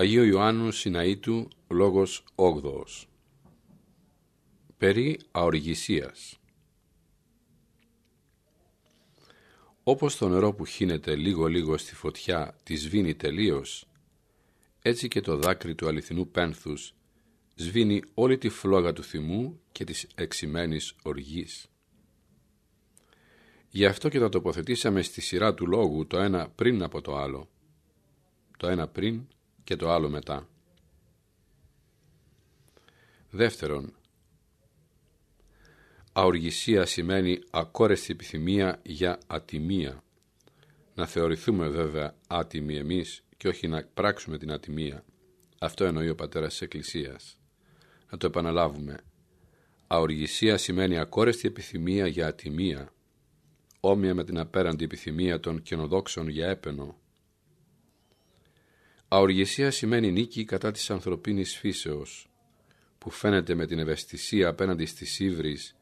Αγίου Ιωάννου Συναήτου Λόγος 8 Περί αοργησίας Όπως το νερό που χύνεται λίγο-λίγο στη φωτιά της σβήνει τελείως, έτσι και το δάκρυ του αληθινού πένθους σβήνει όλη τη φλόγα του θυμού και της εξημένης οργής. Γι' αυτό και τα τοποθετήσαμε στη σειρά του λόγου το ένα πριν από το άλλο. Το ένα πριν και το άλλο μετά. Δεύτερον, αοργησία σημαίνει ακόρεστη επιθυμία για ατιμία. Να θεωρηθούμε βέβαια άτιμοι εμείς και όχι να πράξουμε την ατιμία. Αυτό εννοεί ο πατέρας της Εκκλησίας. Να το επαναλάβουμε. Αοργησία σημαίνει ακόρεστη επιθυμία για ατιμία, όμοια με την απέραντη επιθυμία των καινοδόξων για έπαινο. Αοργησία σημαίνει νίκη κατά της ανθρωπίνης φύσεως, που φαίνεται με την ευαισθησία απέναντι στις ύβρις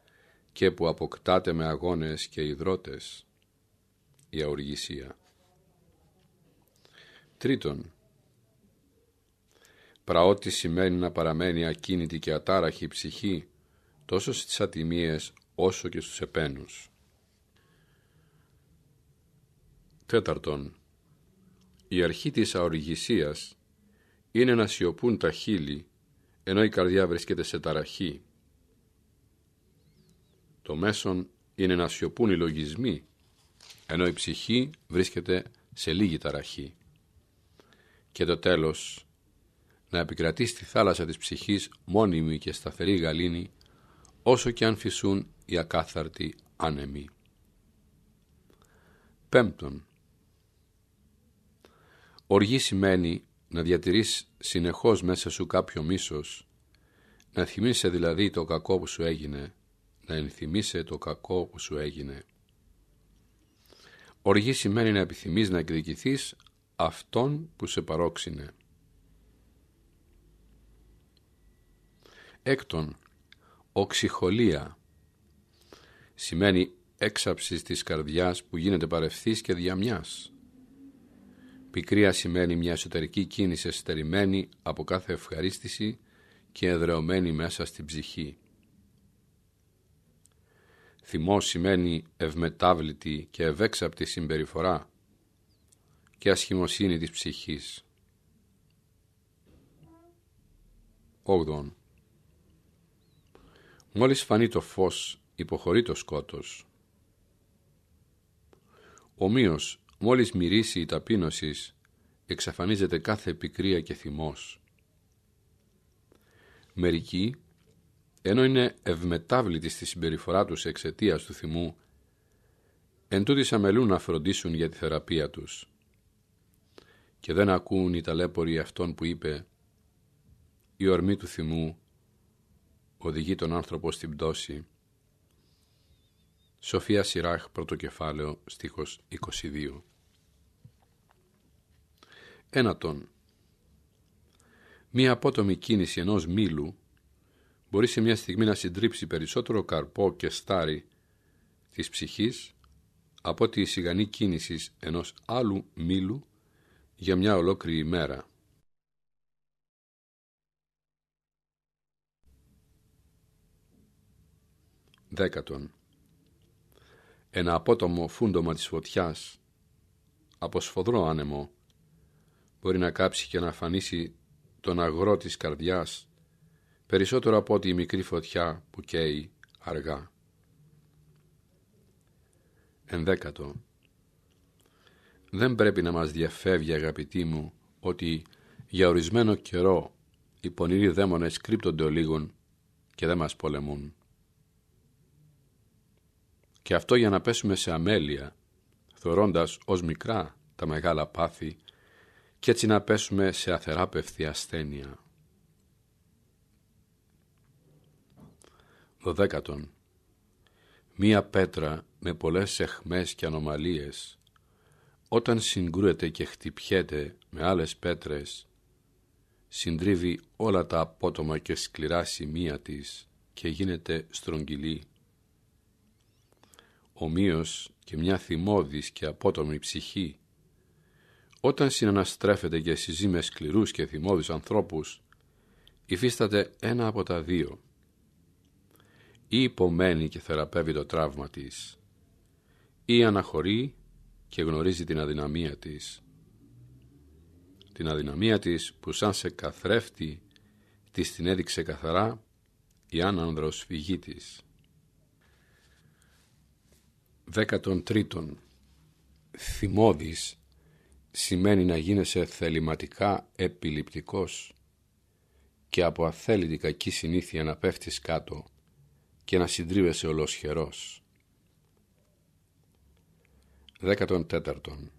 και που αποκτάται με αγώνες και υδρότες. Η αοργησία. Τρίτον, πραότι σημαίνει να παραμένει ακίνητη και ατάραχη η ψυχή τόσο στις ατιμίες όσο και στους επένους. Τέταρτον, η αρχή της αοργησίας είναι να σιωπούν τα χείλη ενώ η καρδιά βρίσκεται σε ταραχή. Το μέσον είναι να σιωπούν οι λογισμοί ενώ η ψυχή βρίσκεται σε λίγη ταραχή. Και το τέλος, να επικρατεί στη θάλασσα της ψυχής μόνιμη και σταθερή γαλήνη όσο και αν φυσούν οι ακάθαρτοι άνεμοι. Πέμπτον, Οργή σημαίνει να διατηρείς συνεχώς μέσα σου κάποιο μίσος, να θυμίσαι δηλαδή το κακό που σου έγινε, να ενθυμίσαι το κακό που σου έγινε. Οργή σημαίνει να επιθυμείς να εκδικηθείς αυτόν που σε παρόξυνε. Έκτον, οξυχολία σημαίνει έξαψης της καρδιάς που γίνεται παρευθύς και διαμιάς. Πικρία σημαίνει μια εσωτερική κίνηση εστερημένη από κάθε ευχαρίστηση και εδρεωμένη μέσα στην ψυχή. Θυμός σημαίνει ευμετάβλητη και ευέξαπτη συμπεριφορά και ασχημοσύνη της ψυχής. 8. Μόλις φανεί το φως, υποχωρεί το σκότος. Ομοίως, Μόλις μυρίσει η ταπείνωσης, εξαφανίζεται κάθε πικρία και θυμός. Μερικοί, ενώ είναι ευμετάβλητοι στη συμπεριφορά τους εξαιτίας του θυμού, εν τούτης αμελούν να φροντίσουν για τη θεραπεία τους. Και δεν ακούν οι ταλέποροι αυτών που είπε «Η ορμή του θυμού οδηγεί τον άνθρωπο στην πτώση» Σοφία Σιράχ, πρώτο κεφάλαιο, στίχος 22. Ένατον. Μία απότομη κίνηση ενός μήλου μπορεί σε μια στιγμή να συντρίψει περισσότερο καρπό και στάρι της ψυχής από ότι η σιγανή κίνηση ενός άλλου μήλου για μια ολόκληρη ημέρα. Δέκατον ένα απότομο φούντομα της φωτιάς από σφοδρό άνεμο μπορεί να κάψει και να αφανίσει τον αγρό της καρδιάς περισσότερο από ότι η μικρή φωτιά που καίει αργά. Ενδέκατο. Δεν πρέπει να μας διαφεύγει αγαπητοί μου ότι για ορισμένο καιρό οι πονηροί δαίμονες κρύπτονται ο λίγων και δεν μας πολεμούν. Και αυτό για να πέσουμε σε αμέλεια, θεωρώντας ως μικρά τα μεγάλα πάθη και έτσι να πέσουμε σε αθεράπευτη ασθένεια. Δωδέκατον. Μία πέτρα με πολλές εχμές και ανομαλίες, όταν συγκρούεται και χτυπιέται με άλλες πέτρες, συντρίβει όλα τα απότομα και σκληρά σημεία της και γίνεται στρογγυλή ομοίως και μια θυμώδης και απότομη ψυχή, όταν συναναστρέφεται και συζεί με σκληρούς και θυμώδους ανθρώπους, υφίσταται ένα από τα δύο. Ή υπομένει και θεραπεύει το τραύμα της, ή αναχωρεί και γνωρίζει την αδυναμία της. Την αδυναμία της που σαν σε καθρέφτη της την έδειξε καθαρά η άνανδρος φυγή της. Δέκατον τρίτον. Θυμώδης σημαίνει να γίνεσαι θεληματικά επιληπτικός και από αθέλητη κακή συνήθεια να πέφτεις κάτω και να συντρίβεσαι ολοσχερός. Δέκατον τέταρτον.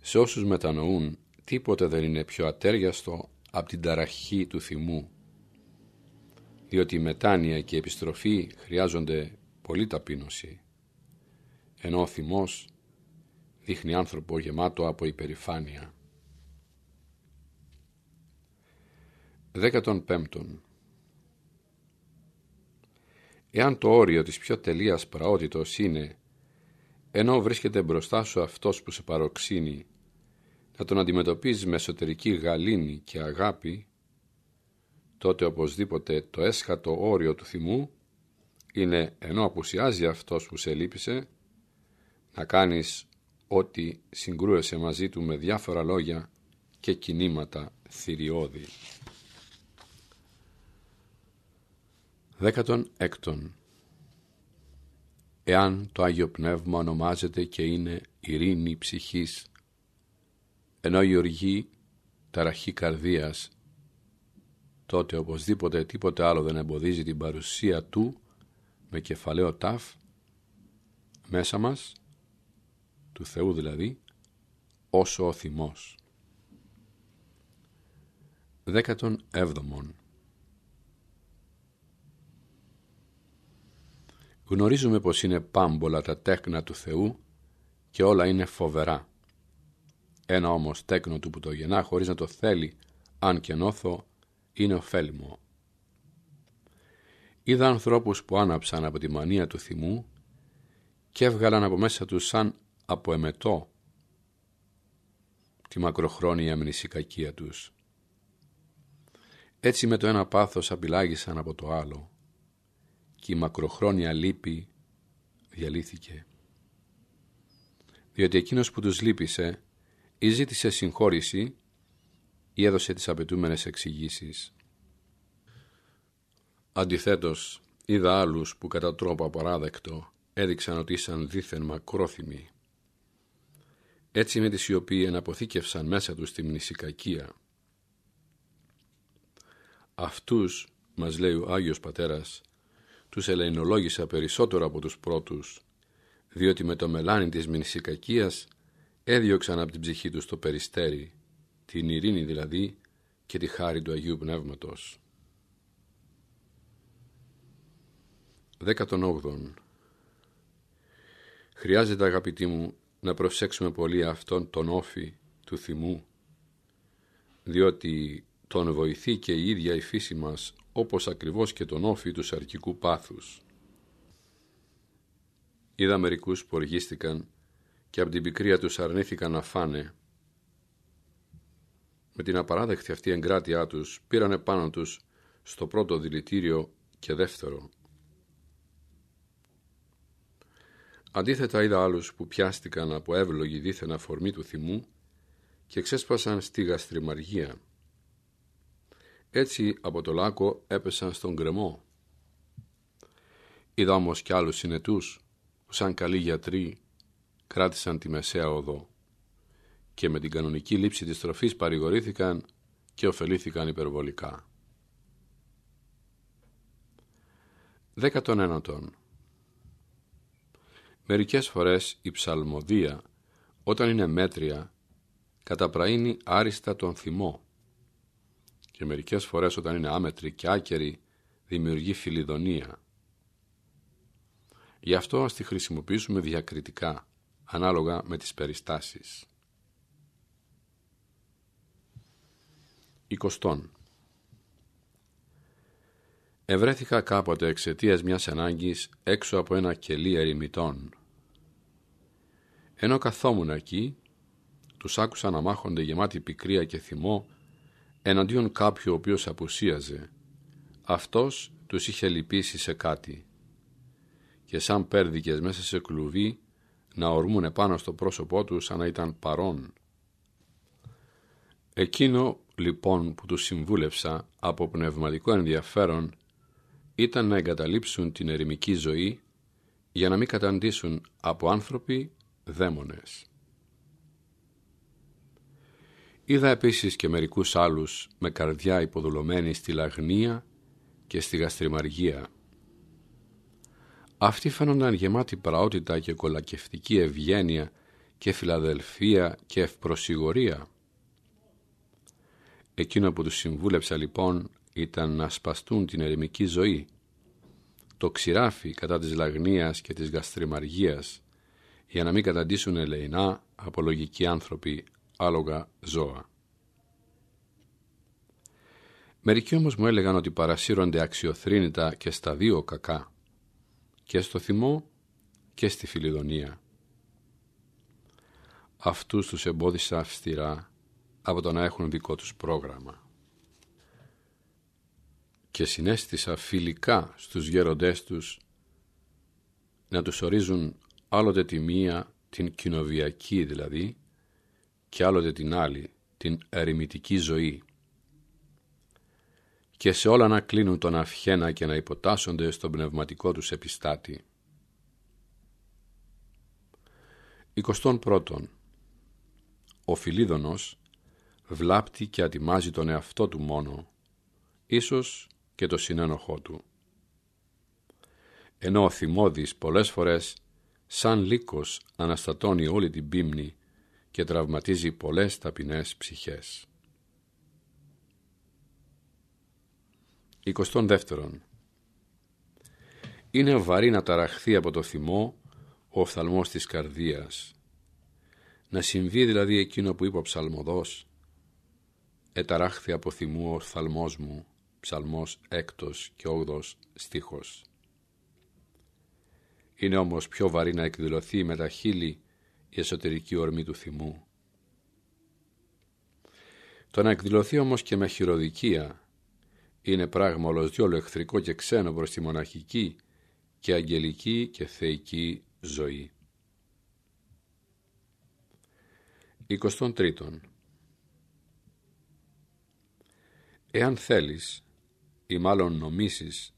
Σε όσους μετανοούν τίποτε δεν είναι πιο ατέριαστο από την ταραχή του θυμού διότι η μετάνοια και η επιστροφή χρειάζονται πολύ ταπείνωση ενώ ο θυμός δείχνει άνθρωπο γεμάτο από υπερηφάνεια. Δέκατον πέμπτον. Εάν το όριο της πιο τελείας πραότητος είναι ενώ βρίσκεται μπροστά σου αυτός που σε παροξύνει να τον αντιμετωπίζεις με εσωτερική γαλήνη και αγάπη τότε οπωσδήποτε το έσχατο όριο του θυμού είναι ενώ απουσιάζει αυτός που σε λύπησε να κάνεις ό,τι συγκρούεσαι μαζί του με διάφορα λόγια και κινήματα θηριώδη. Δέκατον έκτον. Εάν το Άγιο Πνεύμα ονομάζεται και είναι ειρήνη ψυχής, ενώ η οργή ταραχή καρδίας, τότε οπωσδήποτε τίποτε άλλο δεν εμποδίζει την παρουσία του με κεφαλαίο τάφ μέσα μας του Θεού δηλαδή, όσο ο θυμός. Δέκατον έβδομον. Γνωρίζουμε πως είναι πάμπολα τα τέκνα του Θεού και όλα είναι φοβερά. Ένα όμως τέκνο του που το γεννά χωρίς να το θέλει, αν και νόθω, είναι ωφέλιμο. Είδα ανθρώπους που άναψαν από τη μανία του θυμού και έβγαλαν από μέσα τους σαν από εμετό τη μακροχρόνια μνησικακία τους. Έτσι με το ένα πάθος απειλάγησαν από το άλλο και η μακροχρόνια λύπη διαλύθηκε. Διότι εκείνος που τους λύπησε ή ζήτησε συγχώρηση ή έδωσε τις απαιτούμενες εξηγήσεις. Αντιθέτως, είδα άλλους που κατά τρόπο απαράδεκτο έδειξαν ότι ήσαν δίθεν μακρόθυμοι έτσι με τη σιωπή εναποθήκευσαν μέσα τους τη μνησικακία. Αυτούς, μας λέει ο Άγιος Πατέρας, τους ελεηνολόγησα περισσότερο από τους πρώτους, διότι με το μελάνι της μνησικακίας έδιωξαν από την ψυχή τους το περιστέρι, την ειρήνη δηλαδή και τη χάρη του Αγίου Πνεύματος. 18. Χρειάζεται αγαπητοί μου να προσέξουμε πολύ αυτόν τον όφη του θυμού, διότι τον βοηθεί και η ίδια η φύση μας, όπως ακριβώς και τον όφη του σαρκικού πάθους. Είδα μερικούς που οργίστηκαν και από την πικρία τους αρνήθηκαν να φάνε. Με την απαράδεκτη αυτή εγκράτειά τους πήρανε πάνω τους στο πρώτο δηλητήριο και δεύτερο. Αντίθετα είδα άλλους που πιάστηκαν από εύλογη δίθεν αφορμή του θυμού και ξέσπασαν στη γαστριμαργία. Έτσι από το λάκκο έπεσαν στον γκρεμό. Είδα όμως κι άλλους συνετούς που σαν καλοί γιατροί κράτησαν τη μεσαία οδό και με την κανονική λήψη της τροφής παρηγορήθηκαν και ωφελήθηκαν υπερβολικά. Δέκατον ένατον Μερικές φορές η ψαλμοδία, όταν είναι μέτρια, καταπραίνει άριστα τον θυμό και μερικές φορές όταν είναι άμετρη και άκερη δημιουργεί φιλιδονία. Γι' αυτό ας τη χρησιμοποιήσουμε διακριτικά, ανάλογα με τις περιστάσεις. 20. Ευρέθηκα κάποτε εξαιτίας μιας ανάγκης έξω από ένα κελί ερημητών Ενώ καθόμουν εκεί, τους άκουσα να μάχονται γεμάτοι πικρία και θυμό εναντίον κάποιου ο οποίος απουσίαζε. Αυτός τους είχε λυπήσει σε κάτι και σαν πέρδικες μέσα σε κλουβί να ορμούν πάνω στο πρόσωπό τους σαν να ήταν παρόν. Εκείνο λοιπόν που τους συμβούλευσα από πνευματικό ενδιαφέρον ήταν να εγκαταλείψουν την ερημική ζωή για να μην καταντήσουν από άνθρωποι δαίμονες. Είδα επίσης και μερικούς άλλους με καρδιά υποδουλωμένη στη λαγνία και στη γαστριμαργία. Αυτοί φαίνονταν γεμάτοι πραότητα και κολακευτική ευγένεια και φιλαδελφία και ευπροσιγωρία. Εκείνο που τους συμβούλεψα λοιπόν ήταν να σπαστούν την ερημική ζωή, το ξηράφι κατά της λαγνίας και της γαστριμαργίας, για να μην καταντήσουν ελεηνά απολογικοί άνθρωποι άλογα ζώα. Μερικοί όμως μου έλεγαν ότι παρασύρονται αξιοθρύνητα και στα δύο κακά, και στο θυμό και στη φιλιδονία. Αυτούς τους εμπόδισα αυστηρά από το να έχουν δικό τους πρόγραμμα. Και συνέστησα φιλικά στους γέροντές τους να τους ορίζουν άλλοτε τη μία, την κοινοβιακή δηλαδή, και άλλοτε την άλλη, την ερημητική ζωή. Και σε όλα να κλείνουν τον αυχένα και να υποτάσσονται στον πνευματικό τους επιστάτη. 21. Ο Φιλίδωνος βλάπτει και ατιμάζει τον εαυτό του μόνο, ίσως και το συνένοχό του. Ενώ ο θυμώδης πολλές φορές σαν λύκος αναστατώνει όλη την πίμνη και τραυματίζει πολλές ταπεινές ψυχές. 22. Είναι βαρύ να ταραχθεί από το θυμό ο οφθαλμός της καρδίας. Να συμβεί δηλαδή εκείνο που είπε ο ψαλμοδός «Εταράχθη από θυμού ο οφθαλμός μου» ψαλμός έκτος και όγδος στίχος. Είναι όμως πιο βαρύ να εκδηλωθεί με τα χείλη η εσωτερική ορμή του θυμού. Το να εκδηλωθεί όμως και με χειροδικία είναι πράγμα όλος διόλου εχθρικό και ξένο προς τη μοναχική και αγγελική και θεϊκή ζωή. 23. Εάν θέλεις ή μάλλον νομίσεις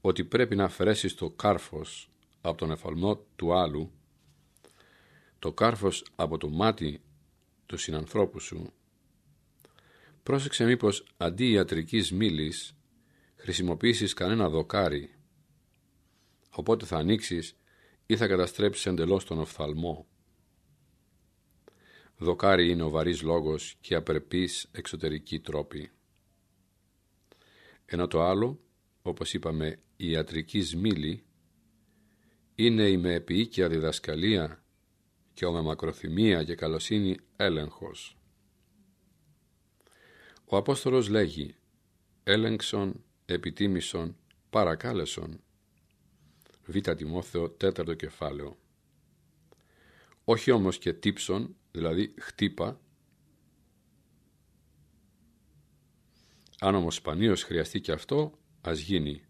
ότι πρέπει να αφαιρέσεις το κάρφος από τον εφαλμό του άλλου το κάρφος από το μάτι του συνανθρώπου σου, πρόσεξε μήπως αντί ιατρικής μήλης χρησιμοποιήσεις κανένα δοκάρι, οπότε θα ανοίξεις ή θα καταστρέψεις εντελώς τον οφθαλμό. Δοκάρι είναι ο βαρύς λόγος και απερπής εξωτερική τρόπη. Ενώ το άλλο, όπως είπαμε, η ιατρική μήλη, είναι η με επίοικια διδασκαλία και ο με μακροθυμία και καλοσύνη έλεγχος. Ο Απόστολος λέγει «Έλεγξον, επιτίμησον, παρακάλεσον». Β. Τιμόθεο, τέταρτο κεφάλαιο. Όχι όμως και τύψον, δηλαδή χτύπα. Αν όμως σπανίως χρειαστεί και αυτό, ας γίνει.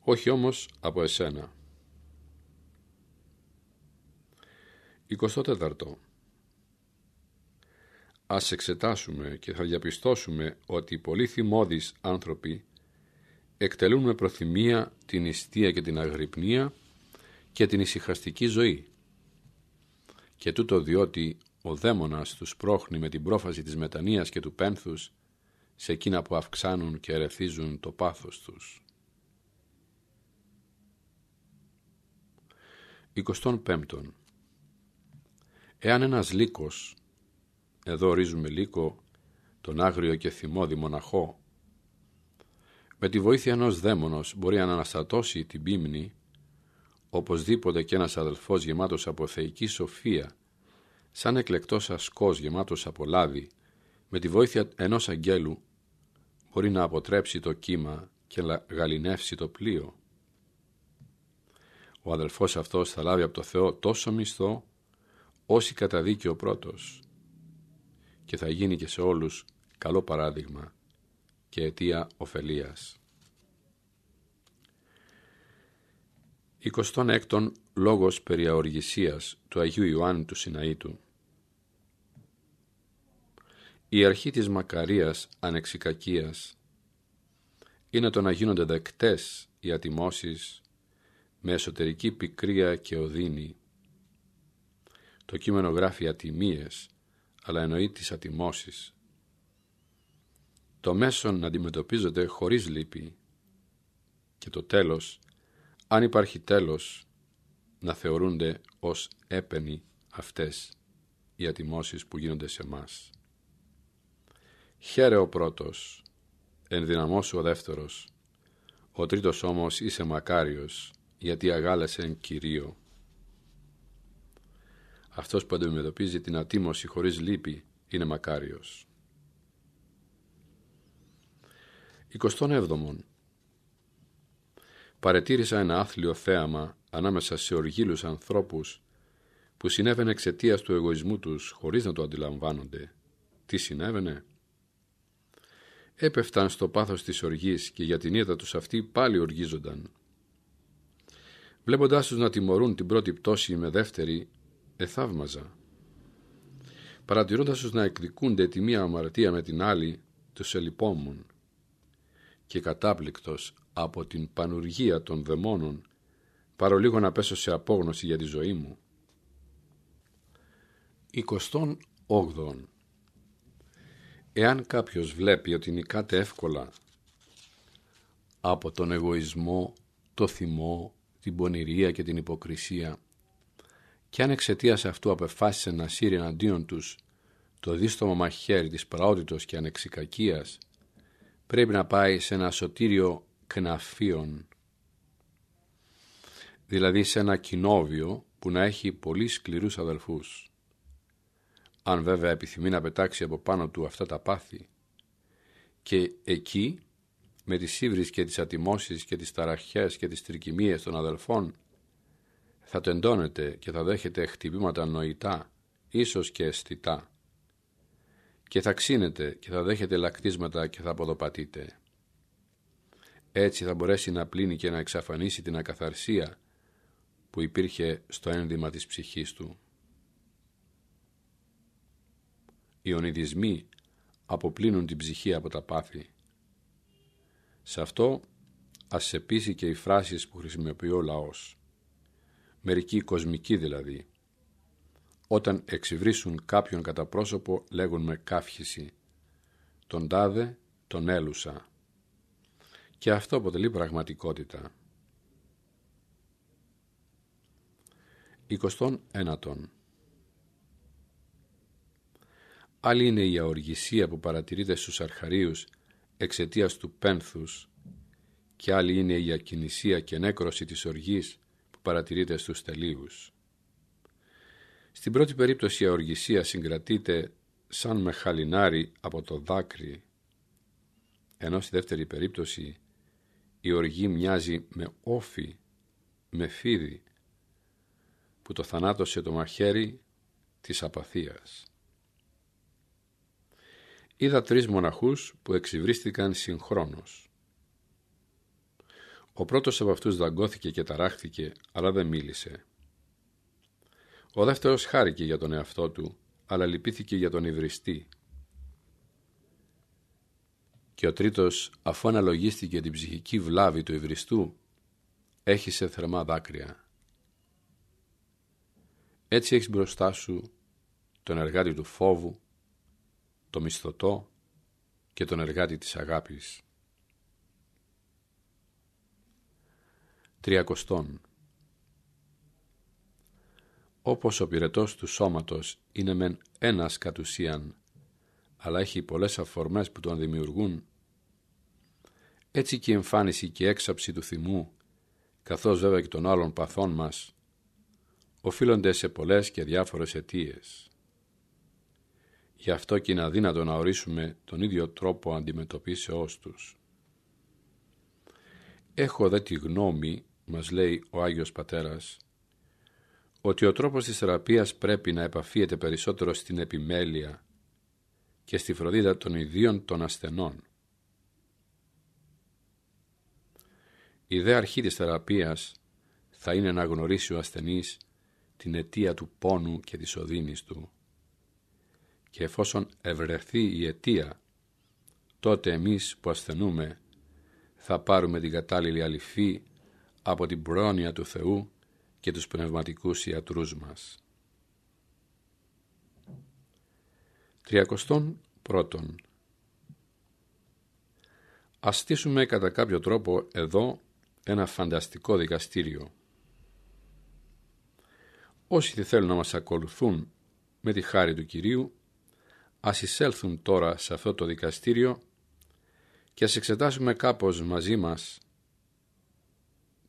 Όχι όμως από εσένα. 24. Ας εξετάσουμε και θα διαπιστώσουμε ότι οι πολύ θυμώδεις άνθρωποι εκτελούν με προθυμία την ιστία και την αγρυπνία και την ησυχαστική ζωή. Και τούτο διότι ο δαίμονας τους πρόχνει με την πρόφαση της μετανοίας και του πένθους σε εκείνα που αυξάνουν και ερεθίζουν το πάθος τους. 25. Εάν ένας λύκος, εδώ ορίζουμε λύκο τον άγριο και θυμώδη μοναχό, με τη βοήθεια ενός δαίμονος μπορεί να αναστατώσει την πίμνη, οπωσδήποτε και ένας αδελφός γεμάτος από θεϊκή σοφία, σαν εκλεκτός ασκός γεμάτος από λάδι, με τη βοήθεια ενός αγγέλου μπορεί να αποτρέψει το κύμα και να γαλινεύσει το πλοίο. Ο αδελφός αυτός θα λάβει από το Θεό τόσο μισθό όσοι καταδίκει ο πρώτος και θα γίνει και σε όλους καλό παράδειγμα και αιτία ωφελίας. 26. Λόγος περί αοργησίας του Αγίου Ιωάννη του Σιναήτου Η αρχή της μακαρίας ανεξικακίας είναι το να γίνονται δεκτές οι ατιμώσεις με εσωτερική πικρία και οδύνη. Το κείμενο γράφει ατιμίες, αλλά εννοεί τις ατιμώσεις. Το μέσον να αντιμετωπίζονται χωρίς λύπη και το τέλος, αν υπάρχει τέλος, να θεωρούνται ως έπαινοι αυτές οι ατιμώσεις που γίνονται σε μας. Χαίρε ο πρώτος, ενδυναμώσου ο δεύτερος, ο τρίτος όμως είσαι μακάριος, γιατί αγάλασεν Κυρίο. Αυτός που αντιμετωπίζει την ατίμωση χωρίς λύπη είναι μακάριος. 27. Παρετήρησα ένα άθλιο θέαμα ανάμεσα σε οργίλους ανθρώπους που συνέβαινε εξαιτίας του εγωισμού τους χωρίς να το αντιλαμβάνονται. Τι συνέβαινε; Έπεφταν στο πάθος της οργής και για την είδα τους αυτοί πάλι οργίζονταν. Βλέποντάς τους να τιμωρούν την πρώτη πτώση με δεύτερη, εθαύμαζα. Παρατηρώντας τους να εκδικούνται τη μία αμαρτία με την άλλη, τους ελυπόμουν. Και κατάπληκτος από την πανουργία των δαιμόνων, παρολίγο να πέσω σε απόγνωση για τη ζωή μου. 28. Εάν κάποιος βλέπει ότι νικάται εύκολα από τον εγωισμό, το θυμό, την πονηρία και την υποκρισία και αν εξαιτίας αυτού απεφάσισε να σύρει εναντίον τους το δίστομο μαχαίρι της πραότητος και ανεξικακίας πρέπει να πάει σε ένα σωτήριο κναφίον δηλαδή σε ένα κοινόβιο που να έχει πολύ σκληρούς αδελφούς. Αν βέβαια επιθυμεί να πετάξει από πάνω του αυτά τα πάθη. Και εκεί με τις ύβρις και τις ατιμώσεις και τις ταραχές και τις τρικυμίες των αδελφών θα τεντώνετε και θα δέχετε χτυπήματα νοητά, ίσως και αισθητά και θα ξύνετε και θα δέχετε λακτίσματα και θα αποδοπατείτε. Έτσι θα μπορέσει να πλύνει και να εξαφανίσει την ακαθαρσία που υπήρχε στο ένδυμα της ψυχής του. Οι ονειδισμοί αποπλύνουν την ψυχή από τα πάθη. Σε αυτό ας επίση και οι φράσεις που χρησιμοποιεί ο λαός. Μερικοί κοσμικοί δηλαδή. Όταν εξυβρίσουν κάποιον κατά πρόσωπο λέγουν με καύχηση. Τον τάδε τον έλουσα. Και αυτό αποτελεί πραγματικότητα. 21. Άλλη είναι η αοργησία που παρατηρείται στους αρχαρίους εξαιτίας του πένθους και άλλη είναι η ακινησία και νέκρωση της οργής που παρατηρείται στους τελείους. Στην πρώτη περίπτωση η αοργησία συγκρατείται σαν με χαλινάρι από το δάκρυ, ενώ στη δεύτερη περίπτωση η οργή μοιάζει με όφη, με φίδι, που το θανάτωσε το μαχαίρι της απαθίας είδα τρεις μοναχούς που εξυβρίστηκαν συγχρόνως. Ο πρώτος από αυτούς δαγκώθηκε και ταράχθηκε, αλλά δεν μίλησε. Ο δεύτερος χάρηκε για τον εαυτό του, αλλά λυπήθηκε για τον υβριστή. Και ο τρίτος, αφού αναλογίστηκε την ψυχική βλάβη του υβριστού, έχισε θερμά δάκρυα. Έτσι έχεις μπροστά σου τον εργάτη του φόβου, το μισθωτό και τον εργάτη της αγάπης. Τριακοστόν Όπως ο πυρετός του σώματος είναι μεν ένας κατ' ουσίαν, αλλά έχει πολλές αφορμές που τον δημιουργούν, έτσι και η εμφάνιση και η έξαψη του θυμού, καθώς βέβαια και των άλλων παθών μας, οφείλονται σε πολλές και διάφορες αιτίες. Γι' αυτό και είναι αδύνατο να ορίσουμε τον ίδιο τρόπο αντιμετωπίσεώς τους. Έχω δε τη γνώμη, μας λέει ο Άγιος Πατέρας, ότι ο τρόπος της θεραπείας πρέπει να επαφίεται περισσότερο στην επιμέλεια και στη φροντίδα των ιδίων των ασθενών. Η δε αρχή της θεραπείας θα είναι να γνωρίσει ο ασθενής την αιτία του πόνου και της οδύνης του. Και εφόσον ευρεθεί η αιτία, τότε εμείς που ασθενούμε θα πάρουμε την κατάλληλη αληθή από την πρόνοια του Θεού και τους πνευματικούς ιατρούς μας. Τριακοστόν πρώτον. Ας στήσουμε κατά κάποιο τρόπο εδώ ένα φανταστικό δικαστήριο. Όσοι θέλουν να μας ακολουθούν με τη χάρη του Κυρίου, ας εισέλθουν τώρα σε αυτό το δικαστήριο και ας εξετάσουμε κάπως μαζί μας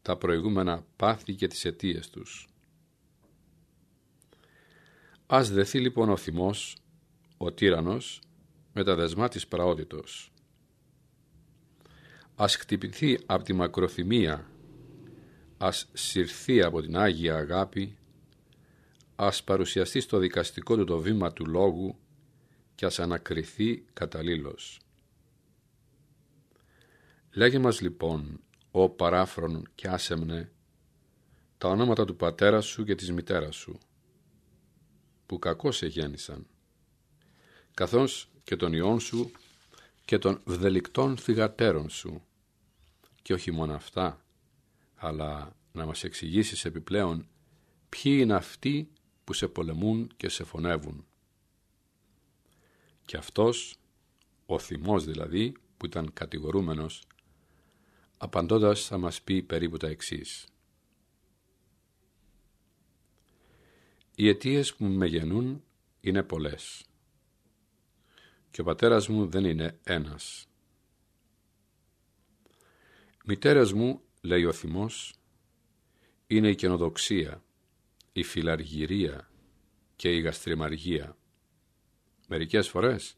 τα προηγούμενα πάθη και τις αιτίες τους. Ας δεθεί λοιπόν ο θυμός, ο τύρανος, με τα δεσμά της πραότητος. Ας χτυπηθεί από τη μακροθυμία, ας συρθεί από την Άγια Αγάπη, ας παρουσιαστεί στο δικαστικό του το βήμα του λόγου και ας ανακριθεί καταλήλως. Λέγε μας λοιπόν, ο παράφρον και άσεμνε, τα ονόματα του πατέρα σου και της μητέρας σου, που κακώς σε γέννησαν, καθώς και των ιών σου και των βδελικτών θυγατέρων σου. Και όχι μόνο αυτά, αλλά να μας εξηγήσεις επιπλέον ποιοι είναι αυτοί που σε πολεμούν και σε φωνεύουν. Και αυτός, ο θυμός δηλαδή, που ήταν κατηγορούμενος, απαντώντας θα μας πει περίπου τα εξής. Οι αιτίες που με γεννούν είναι πολλές και ο πατέρας μου δεν είναι ένας. Μητέρας μου, λέει ο θυμός, είναι η καινοδοξία, η φιλαργυρία και η γαστριμαργία. Μερικές φορές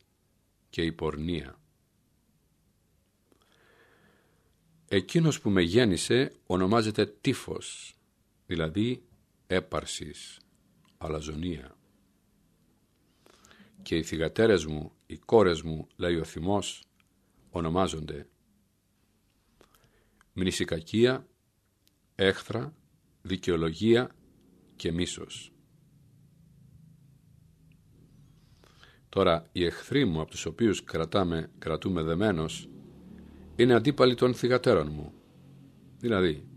και η πορνεία. Εκείνος που με γέννησε ονομάζεται τύφος, δηλαδή έπαρσης, αλαζονία. Και οι θυγατέρες μου, οι κόρες μου, λέει ο θυμός, ονομάζονται μνησικακία, έχθρα, δικαιολογία και μίσος. Τώρα, οι εχθροί μου από τους οποίους κρατάμε, κρατούμε δεμένος είναι αντίπαλοι των θυγατέρων μου. Δηλαδή,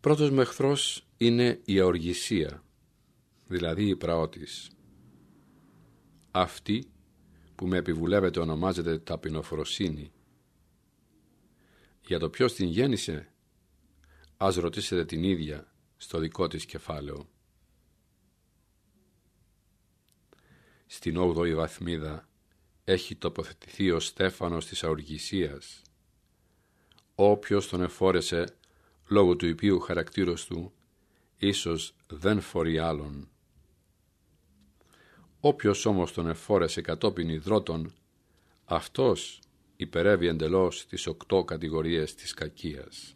πρώτος μου εχθρός είναι η αοργησία, δηλαδή η πραότης. Αυτή που με επιβουλεύεται ονομάζεται ταπεινοφροσύνη. Για το ποιος την γέννησε, ας ρωτήσετε την ίδια στο δικό της κεφάλαιο. Στην 8η βαθμίδα έχει τοποθετηθεί ο Στέφανος της Αουργησίας. Όποιος τον εφόρεσε λόγω του υπείου χαρακτήρος του, ίσως δεν φορεί άλλον. Όποιος όμως τον εφόρεσε κατόπιν υδρότων, αυτός υπερεύει εντελώς τις οκτώ κατηγορίες της κακίας.